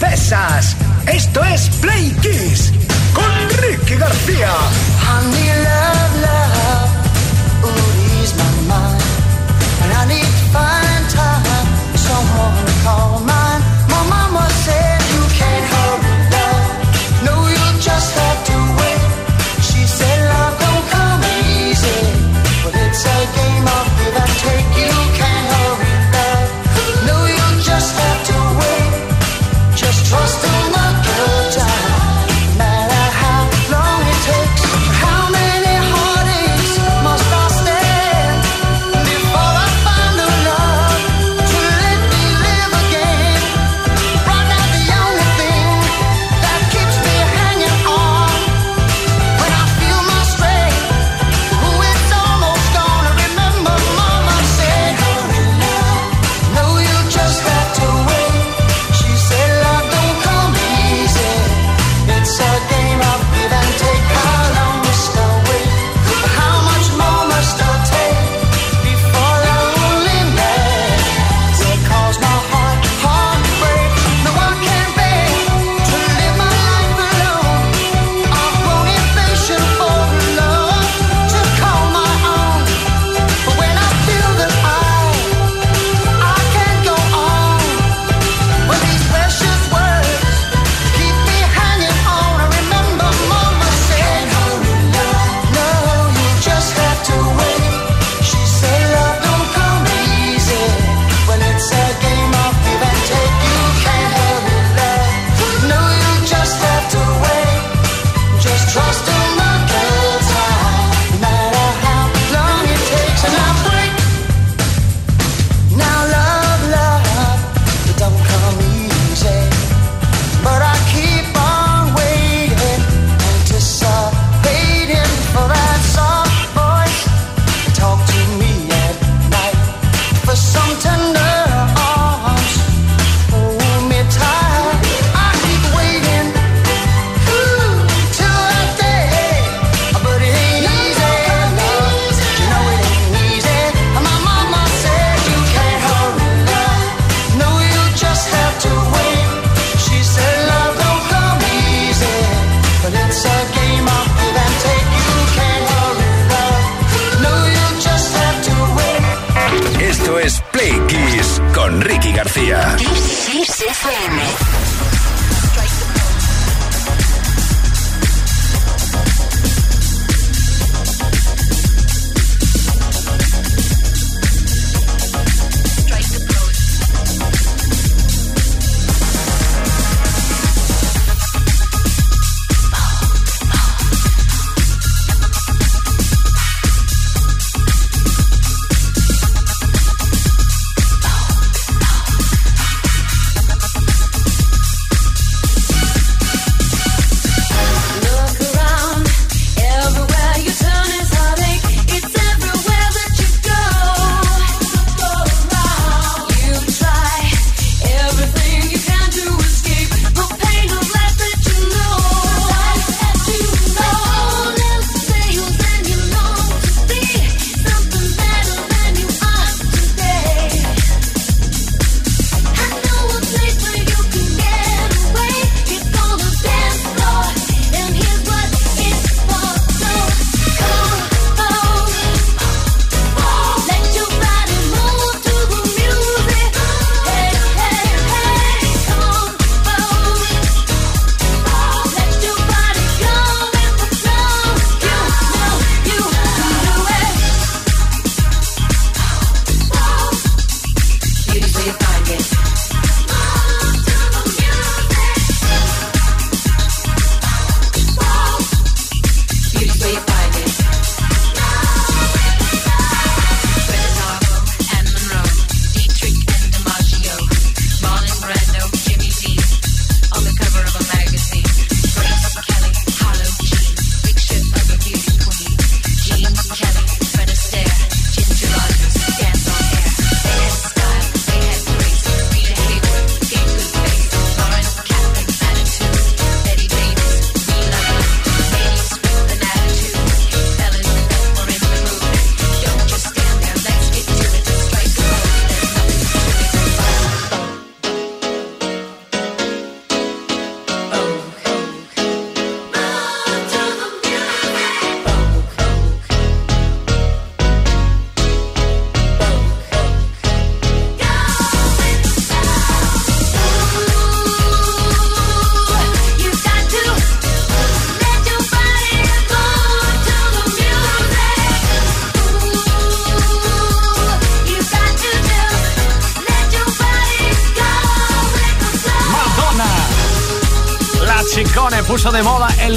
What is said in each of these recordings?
princesas. Esto es Play Kiss con Ricky García.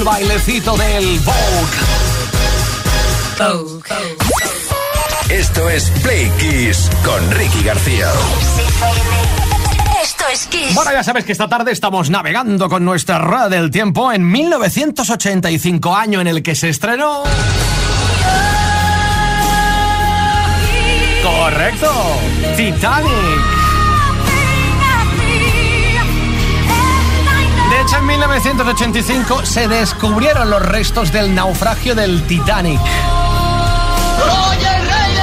bailecito del Vogue. Esto es Play Kiss con Ricky García. Esto es Kiss. Bueno, ya sabes que esta tarde estamos navegando con nuestra rueda del tiempo en 1985, año en el que se estrenó. ¡Correcto! ¡Titanic! en 1985 se descubrieron los restos del naufragio del Titanic. ¡Soy el rey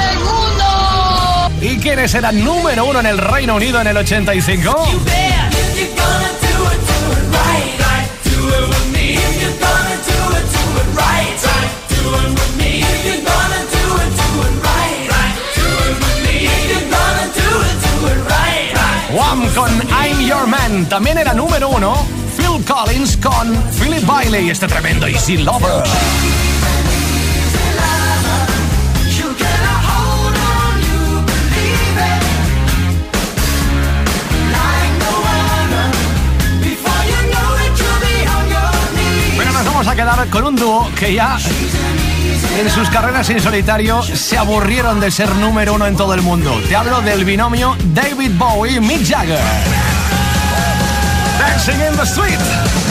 del ¿Y quiénes eran número uno en el Reino Unido en el 85? Wham con I'm Your Man. También era número uno. Phil Collins con Philip Bailey, este tremendo Easy Lover. Pero nos vamos a quedar con un dúo que ya en sus carreras en solitario se aburrieron de ser número uno en todo el mundo. Te hablo del binomio David Bowie, Mick Jagger. Dancing in the Street.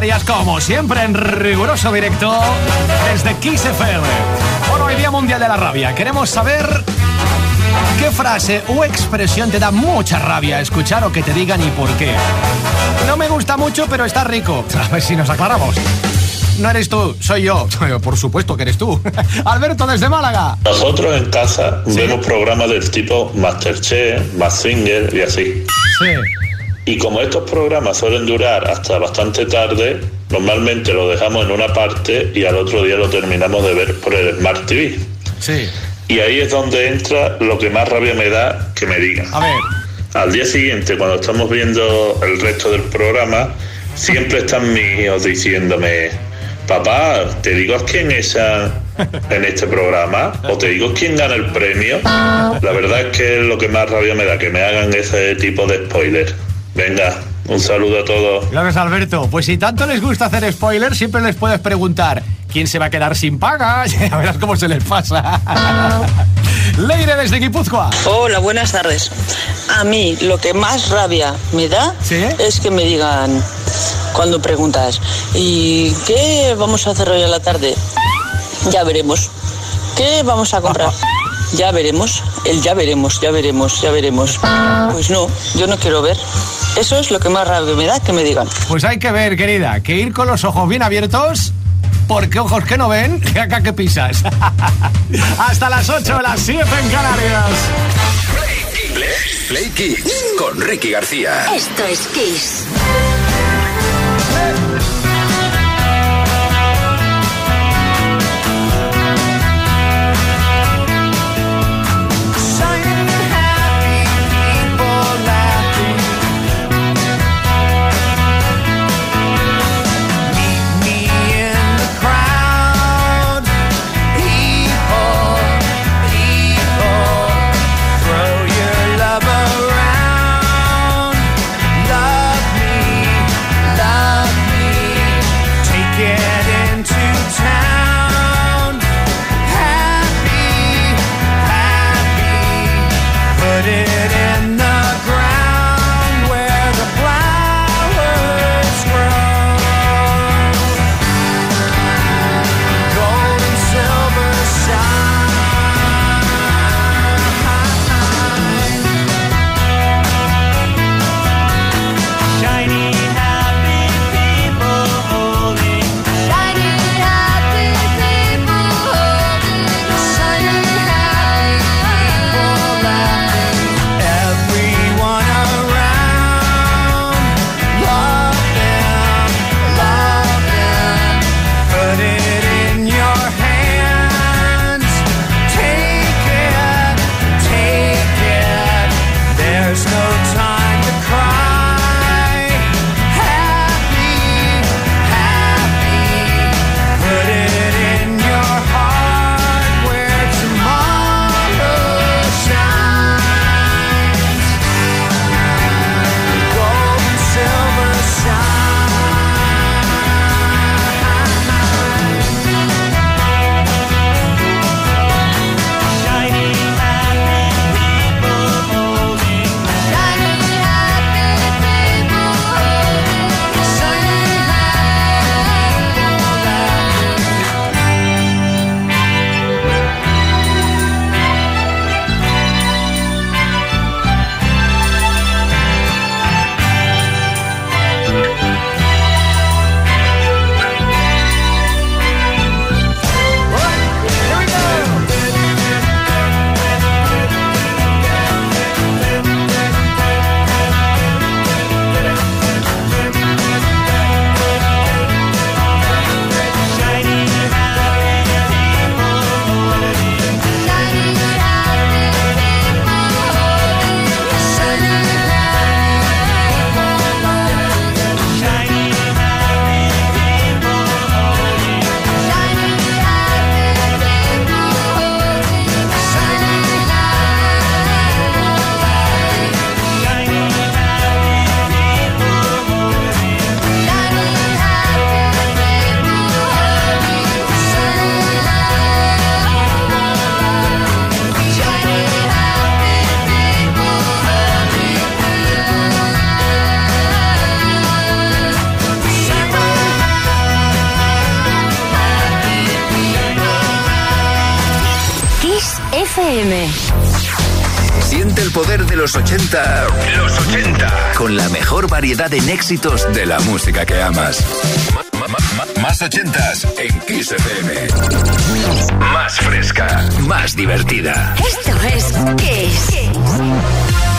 Canarias, como siempre en riguroso directo desde Kiss FM. Bueno, hoy Día Mundial de la Rabia. Queremos saber qué frase o expresión te da mucha rabia escuchar o que te digan y por qué. No me gusta mucho, pero está rico. A ver si nos aclaramos. No eres tú, soy yo. Por supuesto que eres tú. Alberto desde Málaga. Nosotros en casa vemos programas del tipo Masterchef, Mask Singer y así. Sí. Y como estos programas suelen durar hasta bastante tarde, normalmente lo dejamos en una parte y al otro día lo terminamos de ver por el Smart TV. Sí. Y ahí es donde entra lo que más rabia me da que me digan. A ver. Al día siguiente, cuando estamos viendo el resto del programa, siempre están mis hijos diciéndome, papá, ¿te digo quién es esa en este programa? ¿O te digo quién gana el premio? La verdad es que es lo que más rabia me da, que me hagan ese tipo de spoiler. Venga, un saludo a todos. Gracias, Alberto. Pues si tanto les gusta hacer spoilers, siempre les puedes preguntar quién se va a quedar sin paga. Ya verás cómo se les pasa. Leire desde Guipúzcoa. Hola, buenas tardes. A mí lo que más rabia me da ¿Sí? es que me digan cuando preguntas, ¿y qué vamos a hacer hoy a la tarde? Ya veremos. ¿Qué vamos a comprar? Ya veremos. El ya veremos, ya veremos, ya veremos. Pues no, yo no quiero ver. Eso es lo que más rabia me da que me digan. Pues hay que ver, querida, que ir con los ojos bien abiertos, porque ojos que no ven, acá que pisas. Hasta las 8, las 7 en Canarias. Play Kiss con Ricky García. Esto es Kiss. FM. Siente el poder de los 80. Los 80. Con la mejor variedad en éxitos de la música que amas. Más 80s en Kiss Más fresca, más divertida. Esto es Kiss.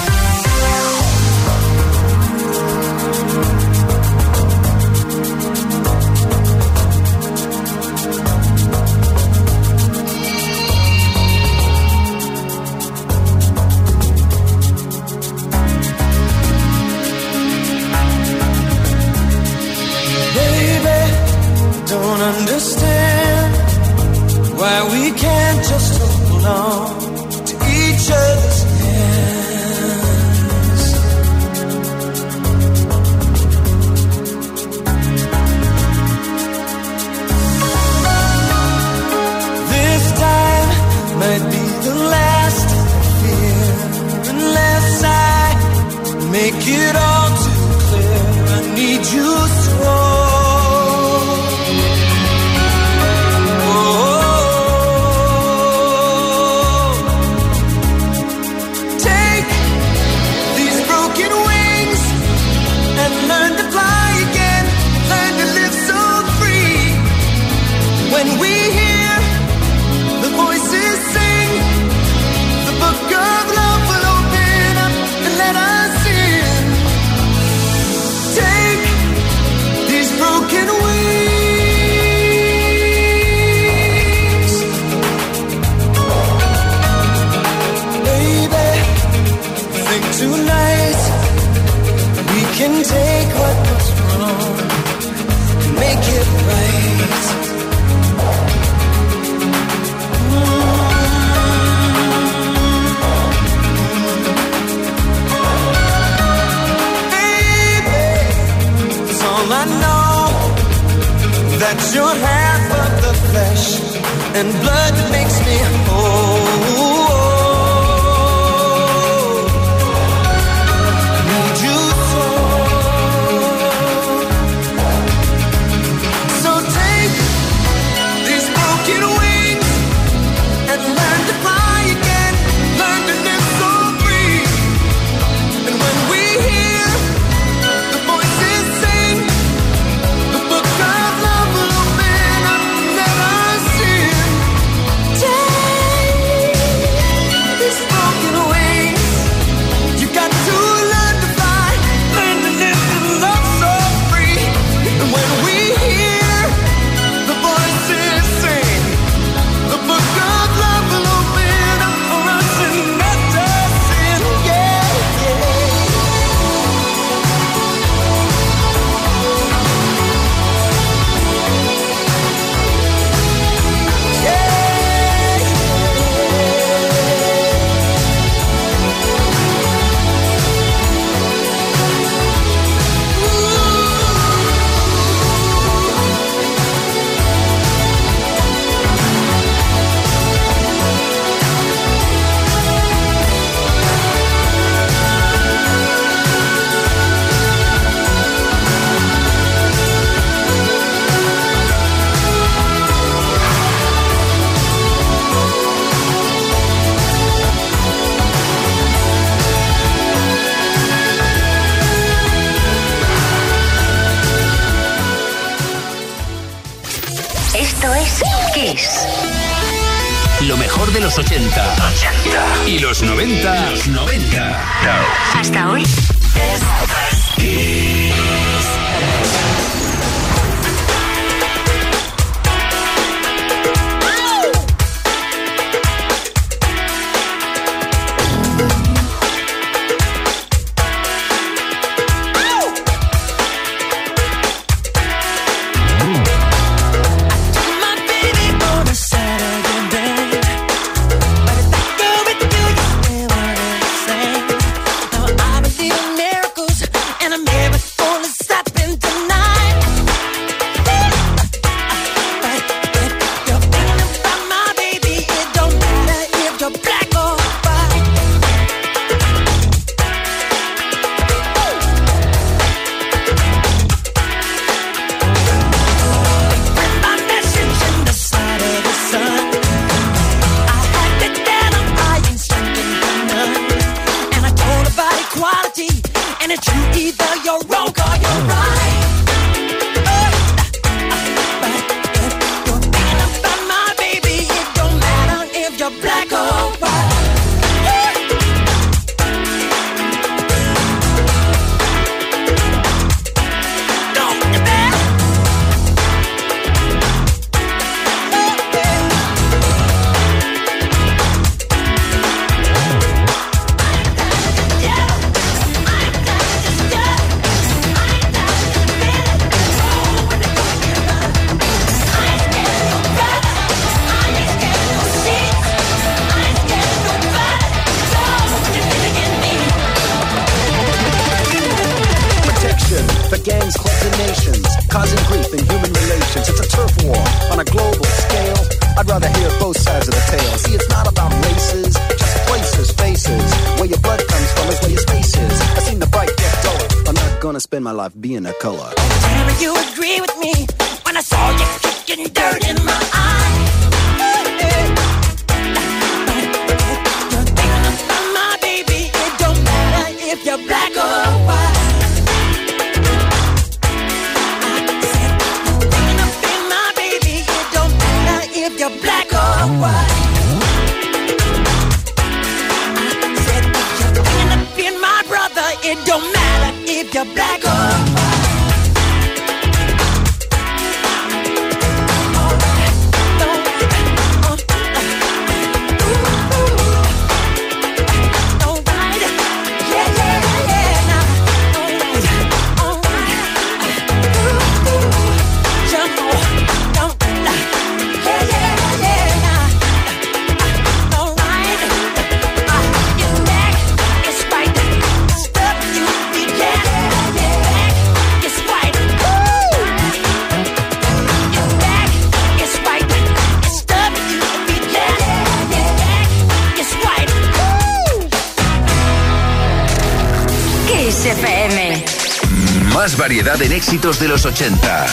éxitos de los 80.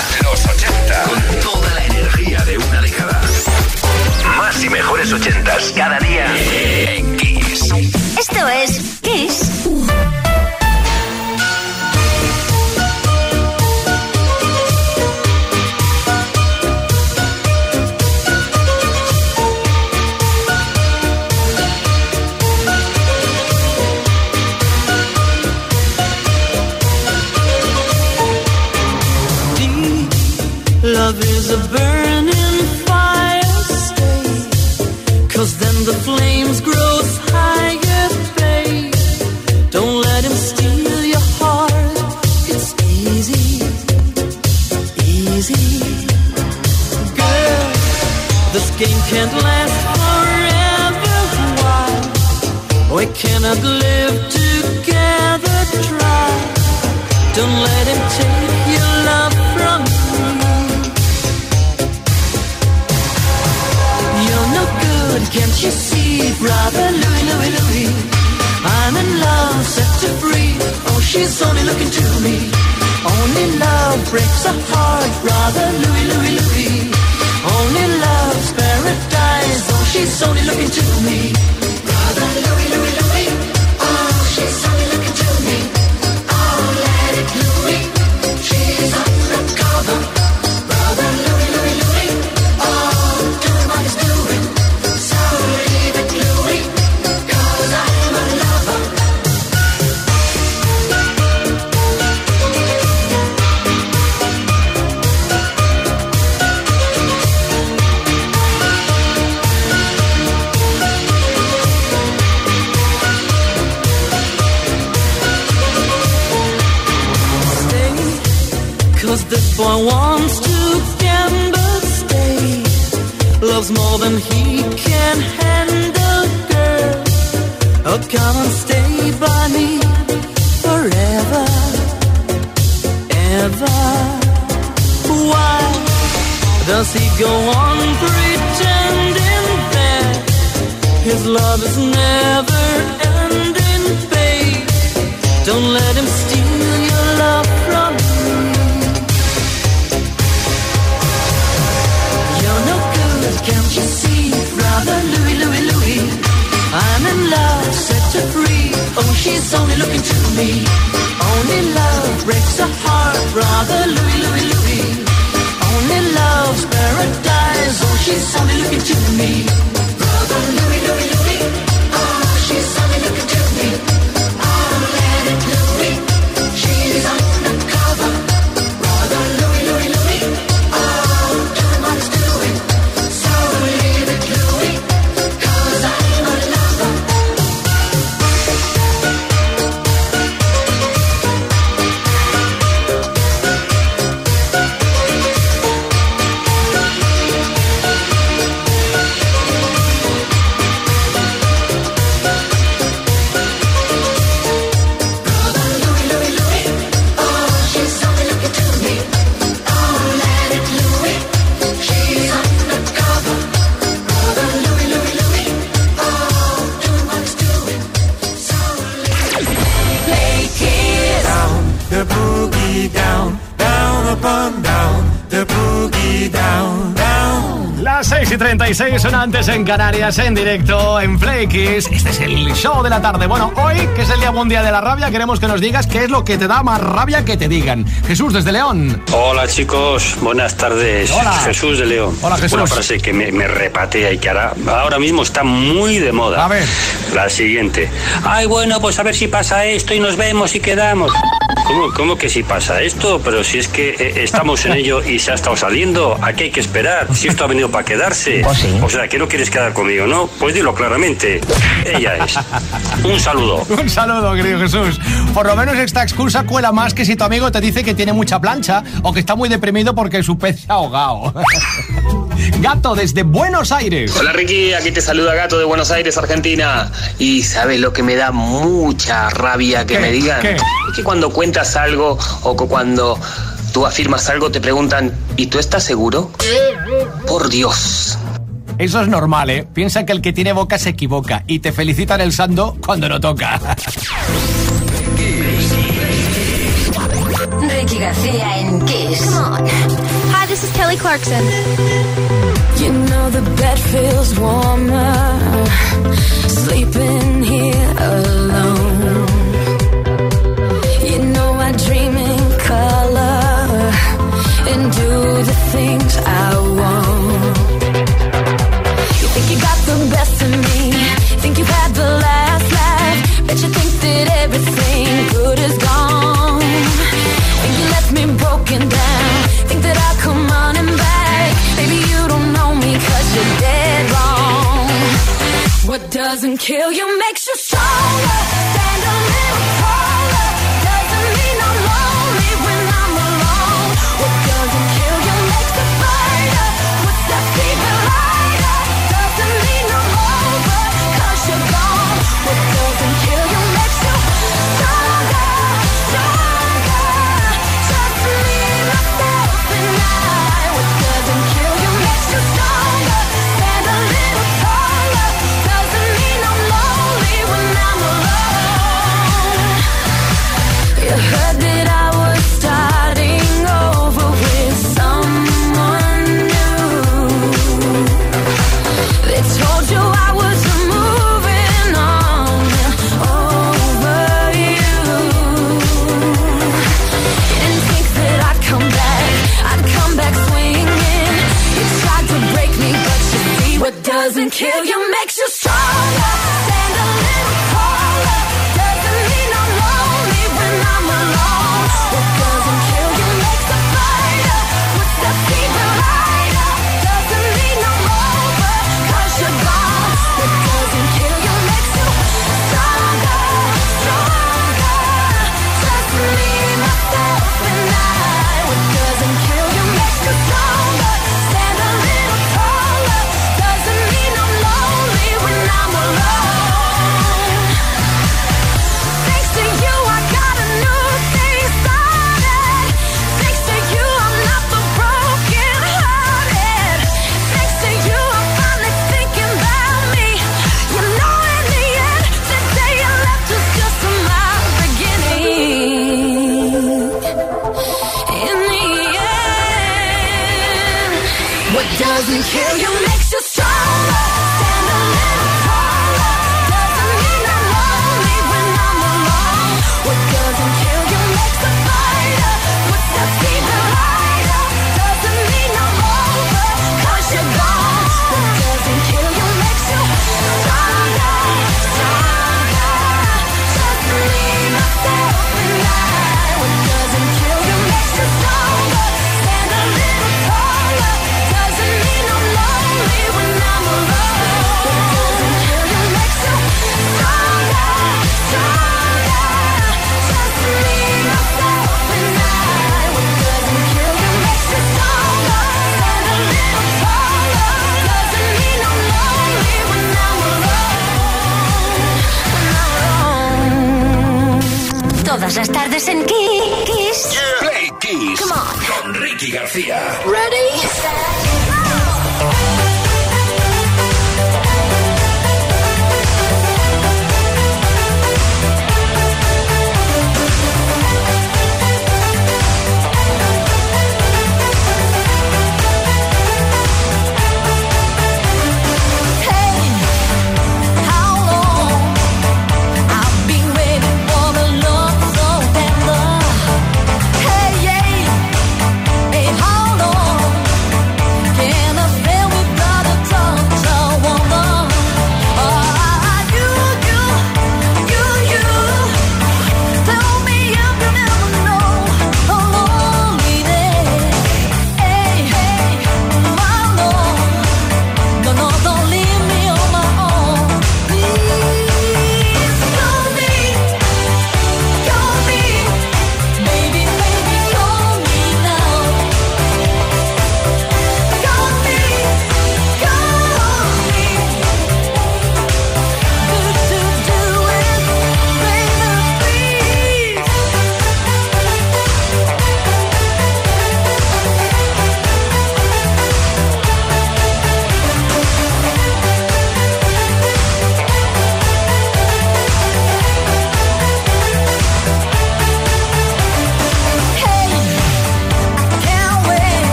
For once to gamble stay Loves more than he can handle, girl. Oh, come and stay by me forever, ever. Why does he go on pretending that His love is never ending, babe? Don't let him steal your love from Can't you see, brother Louis, Louis, Louis? I'm in love, set to free. Oh, she's only looking to me. Only love breaks a heart, brother Louis, Louis, Louis. Only love's paradise. Oh, she's only looking to me, brother Louis. Y 36 son antes en Canarias, en directo, en Play Kiss. Este es el show de la tarde. Bueno, hoy, que es el Día Mundial de la Rabia, queremos que nos digas qué es lo que te da más rabia que te digan. Jesús, desde León. Hola chicos, buenas tardes. Hola. Jesús de León. Hola, Jesús. Una frase que me, me repatea y que ahora, ahora mismo está muy de moda. A ver. La siguiente. Ay, bueno, pues a ver si pasa esto y nos vemos y quedamos. ¿Cómo, cómo que si pasa esto? Pero si es que eh, estamos en ello y se ha estado saliendo, aquí hay que esperar. Si esto ha venido para quedarse. O sea, que no quieres quedar conmigo, ¿no? Pues dilo claramente. Ella es. Un saludo. Un saludo, querido Jesús. Por lo menos esta excusa cuela más que si tu amigo te dice que tiene mucha plancha o que está muy deprimido porque su pez se ha ahogado. Gato, desde Buenos Aires. Hola Ricky, aquí te saluda Gato de Buenos Aires, Argentina. Y sabes lo que me da mucha rabia que ¿Qué? me digan. ¿Qué? Es que cuando cuentas algo o cuando tú afirmas algo te preguntan, ¿y tú estás seguro? Por Dios. Eso es normal, ¿eh? Piensa que el que tiene boca se equivoca y te felicitan el sando cuando no toca. Ricky García en Kiss. Come on. Hi, this is Kelly Clarkson. You know the bed feels warmer kill you tardes en Kiss. Yeah. Play Kiss. Come on. Con Ricky García.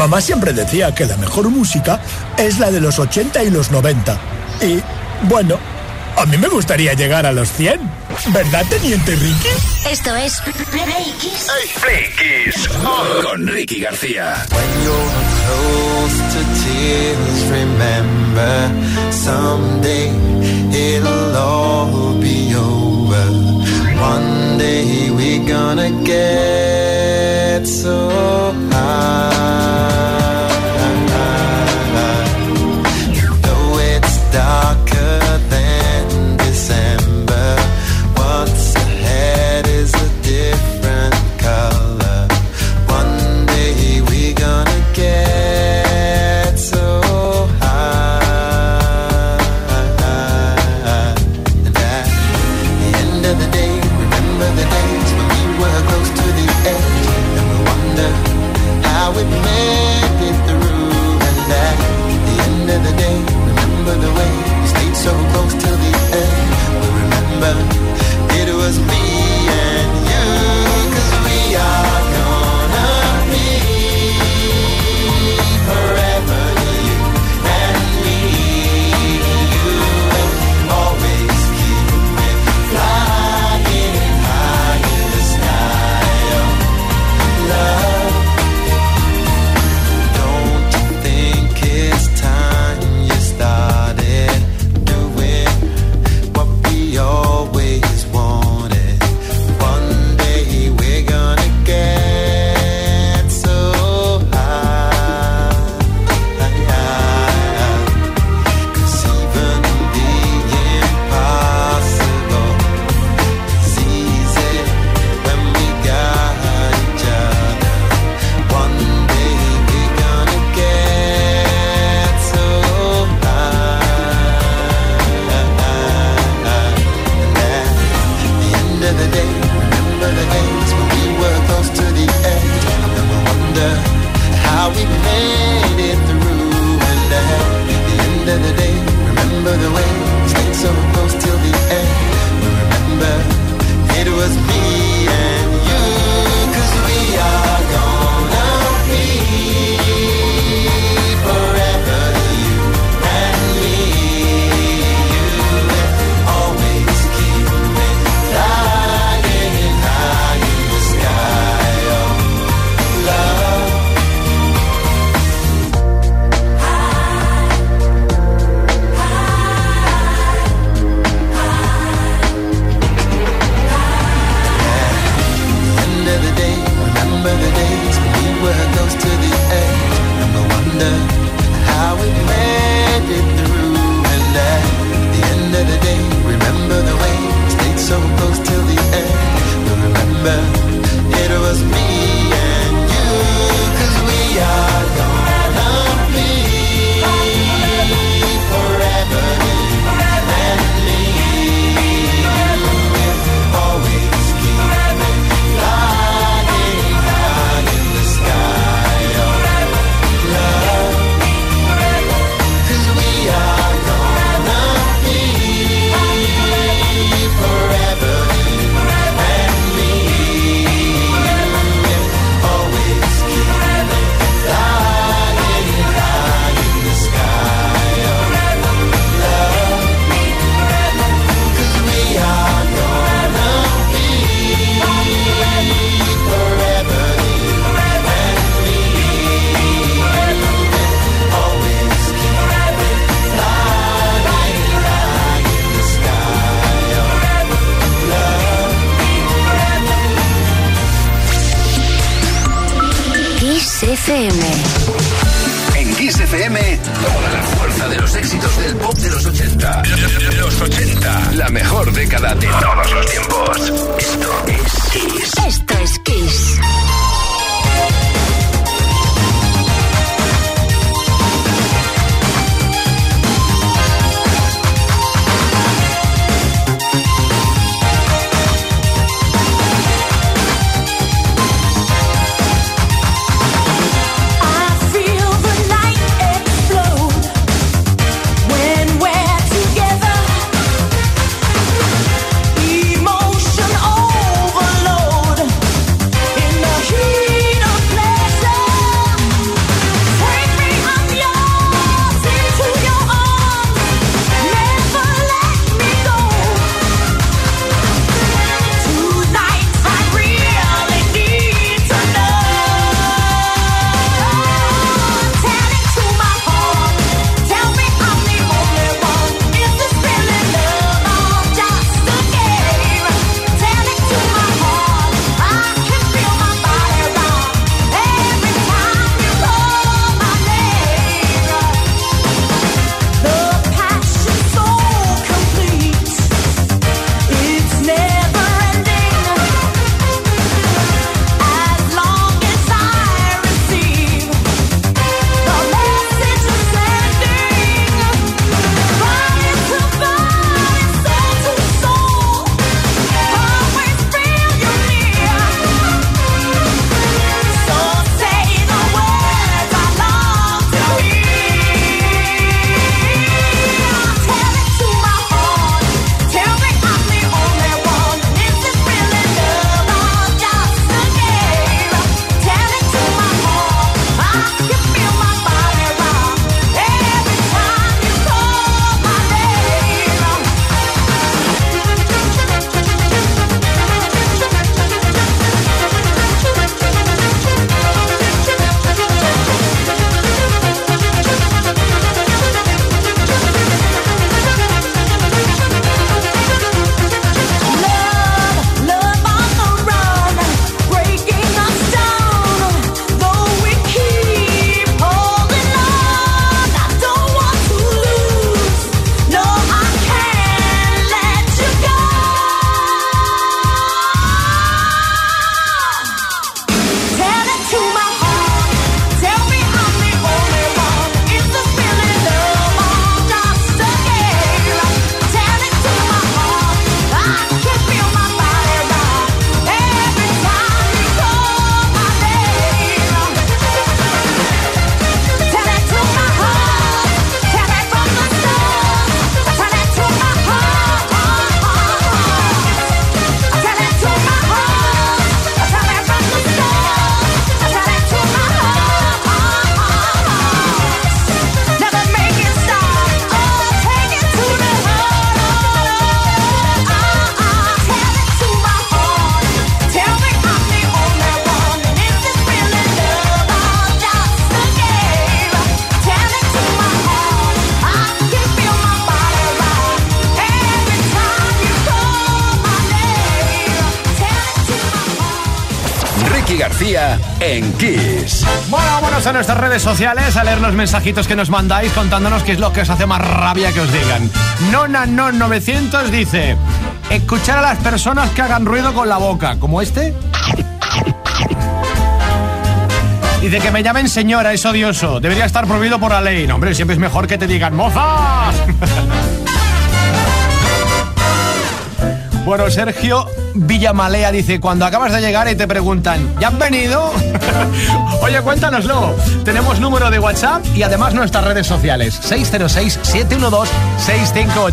mamá siempre decía que la mejor música es la de los 80 y los 90. Y, bueno, a mí me gustaría llegar a los 100. ¿Verdad, Teniente Ricky? Esto es Play Kiss. Play Oh, con Ricky García. When you're close to tears, remember someday it'll all be over. One day we're gonna get so high. FM. en Kiss. Bueno, vámonos a nuestras redes sociales a leer los mensajitos que nos mandáis contándonos qué es lo que os hace más rabia que os digan. Nona non 900 dice: Escuchar a las personas que hagan ruido con la boca, como este. Dice que me llamen señora, es odioso. Debería estar prohibido por la ley. No, hombre, siempre es mejor que te digan moza. Bueno, Sergio Villamalea dice, cuando acabas de llegar y te preguntan, ¿ya han venido? Oye, cuéntanoslo. Tenemos número de WhatsApp y además nuestras redes sociales. 606-712-658.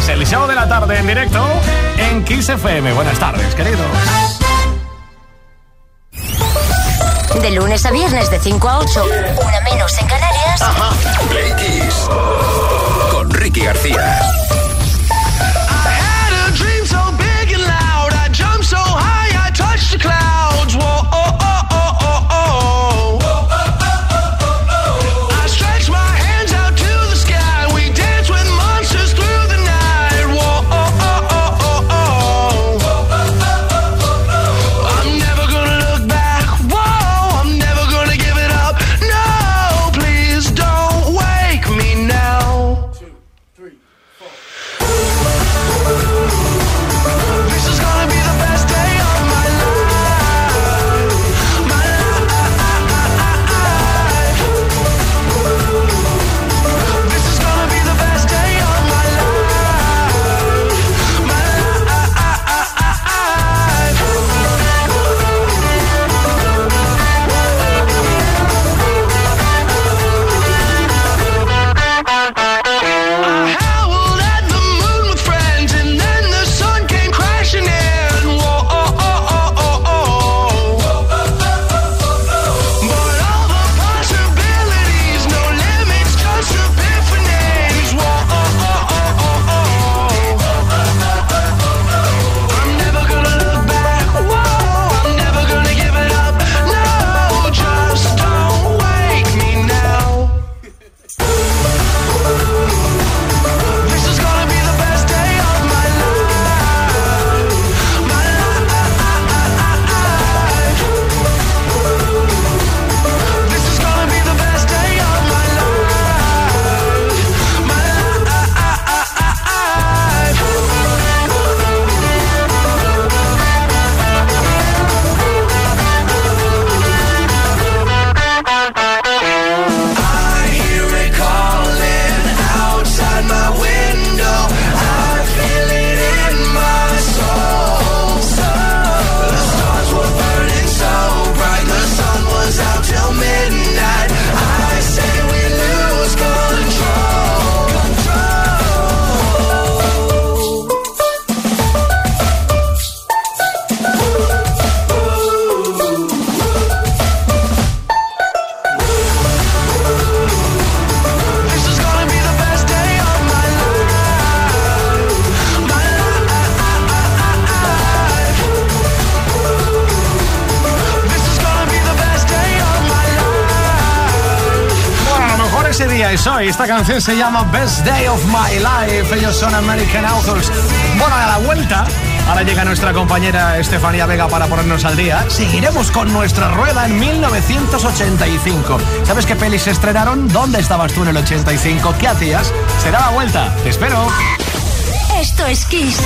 Es el show de la tarde en directo en Kiss Buenas tardes, queridos. De lunes a viernes de 5 a 8, una menos canción se llama Best Day of My Life. Ellos son American Authors. Bueno, a la vuelta, ahora llega nuestra compañera Estefanía Vega para ponernos al día. Seguiremos con nuestra rueda en 1985. ¿Sabes qué pelis se estrenaron? ¿Dónde estabas tú en el 85? ¿Qué hacías? Será la vuelta. Te espero. Esto es Kiss.